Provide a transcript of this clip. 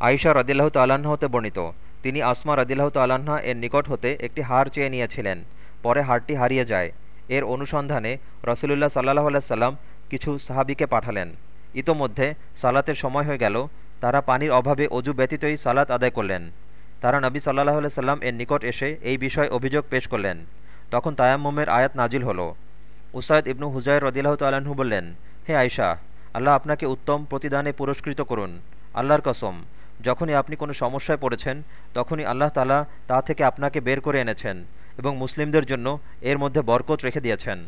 আইসা রদিল্লাহ তাল্লাহ্ন হতে বর্ণিত। তিনি আসমা রদিল্লাহ তাল্লাহ্না এর নিকট হতে একটি হার চেয়ে নিয়েছিলেন, পরে হারটি হারিয়ে যায়। এর অনুসন্ধানে রসুলুল্লাহ সাল্লাহ সাল্লাম কিছু সাহাবিকে পাঠালেন। ইতোমধ্যে সালাতের সময় হয়ে গেল, তারা পানির অভাবে অজু ব্যতীতই সালাত আদায় করলেন। তারা নবী সাল্লাহ সাল্লাম এর নিকট এসে এই বিষয়ে অভিযোগ পেশ করলেন। তখন তায়াম্মুমের আয়াত নাজিল হলো। উসায়দ ইবনু হুজাইর রদিল্লাহ তাল্লাহ্ন বললেন, হে আয়শা, আল্লাহ আপনাকে উত্তম প্রতিদানে পুরস্কৃত করুন। আল্লাহর কসম যখনই আপনি কোনো সমস্যায় পড়েছেন, তখনই আল্লাহ তালা তা থেকে আপনাকে বের করে এনেছেন এবং মুসলিমদের জন্য এর মধ্যে বরকত রেখে দিয়েছেন।